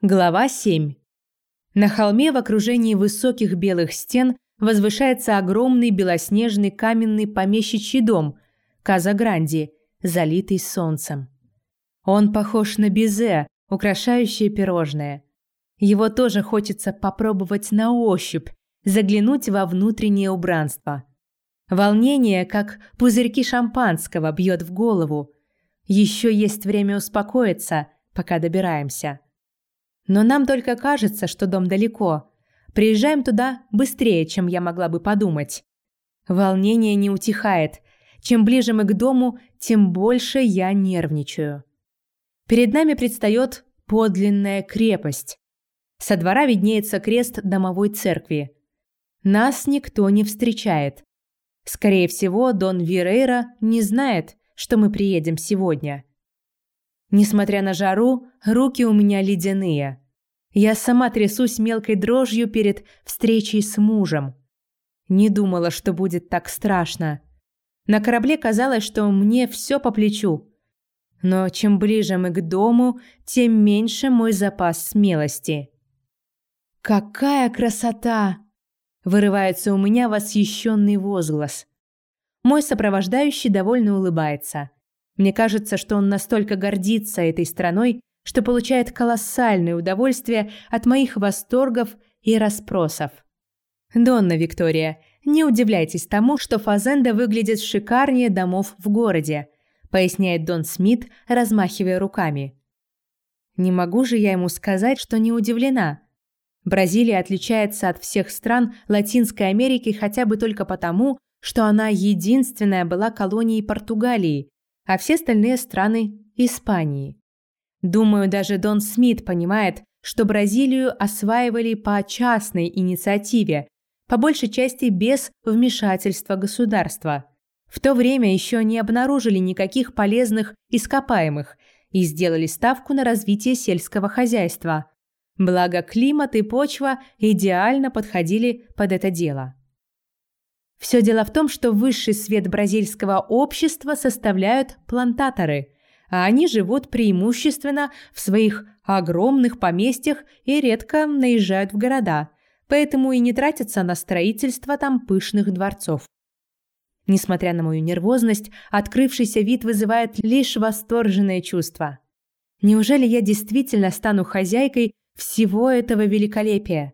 Глава 7. На холме в окружении высоких белых стен возвышается огромный белоснежный каменный помещичий дом Каза-Гранди, залитый солнцем. Он похож на безе, украшающее пирожное. Его тоже хочется попробовать на ощупь, заглянуть во внутреннее убранство. Волнение, как пузырьки шампанского, бьет в голову. Еще есть время успокоиться, пока добираемся. Но нам только кажется, что дом далеко. Приезжаем туда быстрее, чем я могла бы подумать. Волнение не утихает. Чем ближе мы к дому, тем больше я нервничаю. Перед нами предстает подлинная крепость. Со двора виднеется крест домовой церкви. Нас никто не встречает. Скорее всего, Дон Вирейра не знает, что мы приедем сегодня. Несмотря на жару, руки у меня ледяные. Я сама трясусь мелкой дрожью перед встречей с мужем. Не думала, что будет так страшно. На корабле казалось, что мне все по плечу. Но чем ближе мы к дому, тем меньше мой запас смелости. «Какая красота!» – вырывается у меня восхищенный возглас. Мой сопровождающий довольно улыбается – мне кажется, что он настолько гордится этой страной, что получает колоссальное удовольствие от моих восторгов и расспросов. Донна Виктория, не удивляйтесь тому, что Фазенда выглядит шикарнее домов в городе, поясняет Дон Смит, размахивая руками. Не могу же я ему сказать, что не удивлена. Бразилия отличается от всех стран Латинской Америки хотя бы только потому, что она единственная была колонией Португалии, а все остальные страны – Испании. Думаю, даже Дон Смит понимает, что Бразилию осваивали по частной инициативе, по большей части без вмешательства государства. В то время еще не обнаружили никаких полезных ископаемых и сделали ставку на развитие сельского хозяйства. Благо климат и почва идеально подходили под это дело. Все дело в том, что высший свет бразильского общества составляют плантаторы, а они живут преимущественно в своих огромных поместьях и редко наезжают в города, поэтому и не тратятся на строительство там пышных дворцов. Несмотря на мою нервозность, открывшийся вид вызывает лишь восторженное чувство. Неужели я действительно стану хозяйкой всего этого великолепия?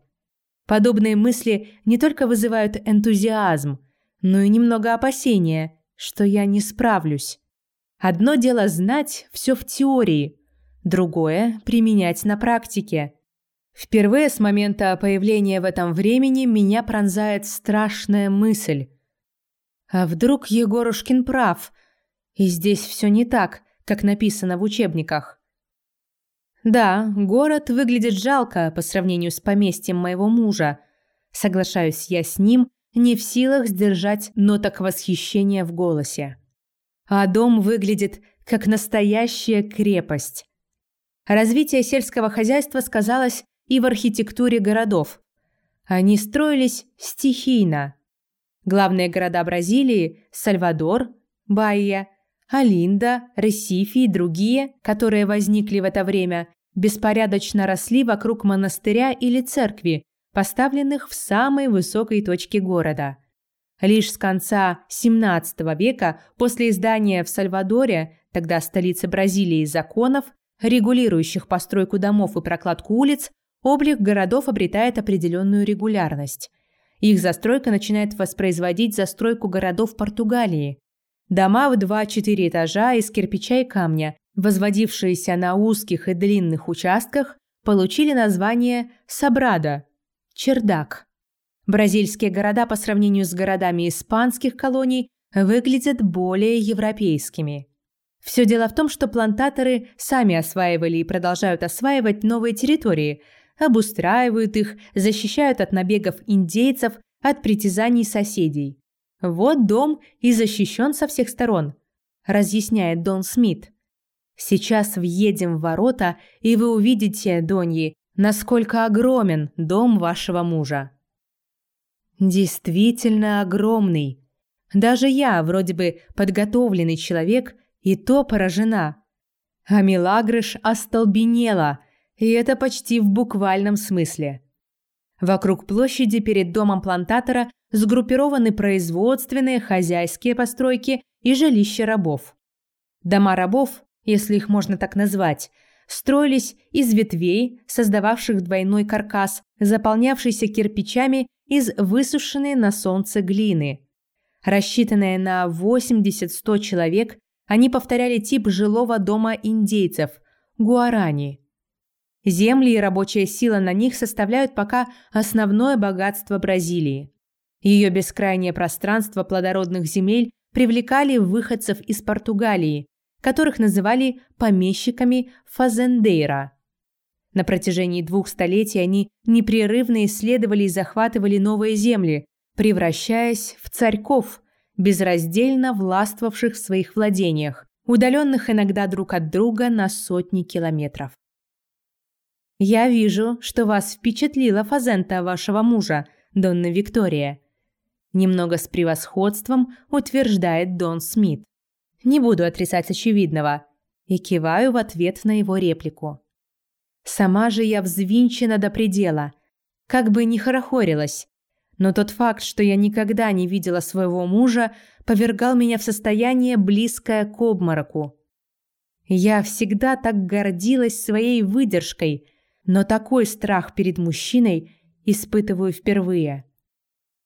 Подобные мысли не только вызывают энтузиазм, но и немного опасения, что я не справлюсь. Одно дело знать все в теории, другое – применять на практике. Впервые с момента появления в этом времени меня пронзает страшная мысль. А вдруг Егорушкин прав, и здесь все не так, как написано в учебниках? Да, город выглядит жалко по сравнению с поместьем моего мужа. Соглашаюсь я с ним, не в силах сдержать ноток восхищения в голосе. А дом выглядит как настоящая крепость. Развитие сельского хозяйства сказалось и в архитектуре городов. Они строились стихийно. Главные города Бразилии – Сальвадор, Баия, Алинда, Ресифи и другие, которые возникли в это время, беспорядочно росли вокруг монастыря или церкви, поставленных в самой высокой точке города. Лишь с конца XVII века, после издания в Сальвадоре, тогда столице Бразилии, законов, регулирующих постройку домов и прокладку улиц, облик городов обретает определенную регулярность. Их застройка начинает воспроизводить застройку городов Португалии. Дома в 2-4 этажа из кирпича и камня, возводившиеся на узких и длинных участках, получили название «сабрада» – чердак. Бразильские города по сравнению с городами испанских колоний выглядят более европейскими. Все дело в том, что плантаторы сами осваивали и продолжают осваивать новые территории, обустраивают их, защищают от набегов индейцев, от притязаний соседей. Вот дом и защищен со всех сторон, разъясняет Дон Смит. Сейчас въедем в ворота, и вы увидите, Доньи, насколько огромен дом вашего мужа. Действительно огромный. Даже я, вроде бы подготовленный человек, и то поражена. А Милагрыш остолбенела. и это почти в буквальном смысле. Вокруг площади перед домом плантатора сгруппированы производственные, хозяйские постройки и жилища рабов. Дома рабов, если их можно так назвать, строились из ветвей, создававших двойной каркас, заполнявшийся кирпичами из высушенной на солнце глины. Рассчитанные на 80-100 человек, они повторяли тип жилого дома индейцев – гуарани. Земли и рабочая сила на них составляют пока основное богатство Бразилии. Ее бескрайнее пространство плодородных земель привлекали выходцев из Португалии, которых называли помещиками фазендейра. На протяжении двух столетий они непрерывно исследовали и захватывали новые земли, превращаясь в царьков, безраздельно властвовавших в своих владениях, удаленных иногда друг от друга на сотни километров. «Я вижу, что вас впечатлила фазента вашего мужа, Донна Виктория», немного с превосходством утверждает Дон Смит. Не буду отрицать очевидного и киваю в ответ на его реплику. Сама же я взвинчена до предела, как бы ни хорохорилась. Но тот факт, что я никогда не видела своего мужа, повергал меня в состояние близкое к обмороку. Я всегда так гордилась своей выдержкой, но такой страх перед мужчиной испытываю впервые.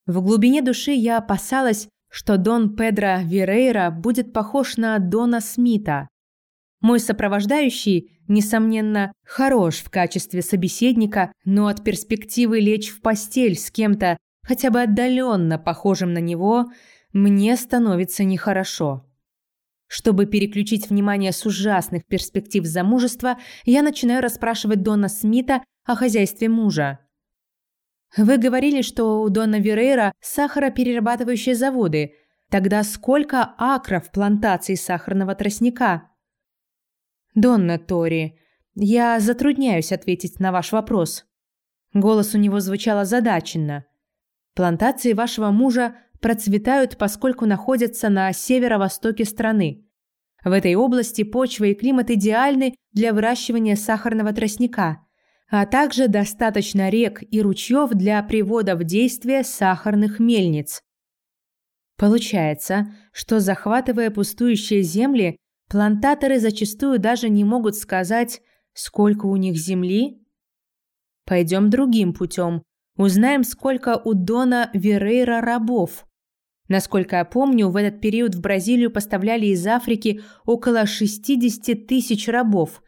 В глубине души я опасалась, что Дон Педро Вирейра будет похож на Дона Смита. Мой сопровождающий, несомненно, хорош в качестве собеседника, но от перспективы лечь в постель с кем-то, хотя бы отдаленно похожим на него, мне становится нехорошо. Чтобы переключить внимание с ужасных перспектив замужества, я начинаю расспрашивать Дона Смита о хозяйстве мужа. Вы говорили, что у Дона Верейра сахароперерабатывающие заводы. Тогда сколько акров плантаций сахарного тростника? Донна Тори, я затрудняюсь ответить на ваш вопрос. Голос у него звучал озадаченно. Плантации вашего мужа процветают, поскольку находятся на северо-востоке страны. В этой области почва и климат идеальны для выращивания сахарного тростника – а также достаточно рек и ручьев для привода в действие сахарных мельниц. Получается, что захватывая пустующие земли, плантаторы зачастую даже не могут сказать, сколько у них земли. Пойдем другим путем. Узнаем, сколько у Дона Верейра рабов. Насколько я помню, в этот период в Бразилию поставляли из Африки около 60 тысяч рабов –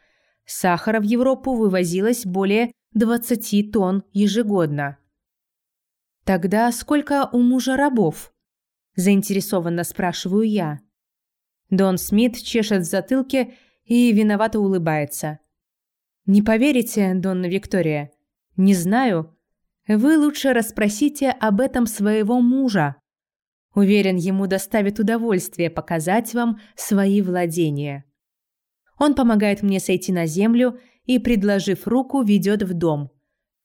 Сахара в Европу вывозилось более 20 тонн ежегодно. Тогда сколько у мужа рабов? заинтересованно спрашиваю я. Дон Смит чешет в затылке и виновато улыбается. Не поверите, Донна Виктория? Не знаю. Вы лучше расспросите об этом своего мужа. Уверен, ему доставит удовольствие показать вам свои владения. Он помогает мне сойти на землю и, предложив руку, ведет в дом,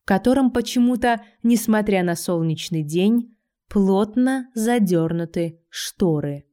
в котором почему-то, несмотря на солнечный день, плотно задернуты шторы.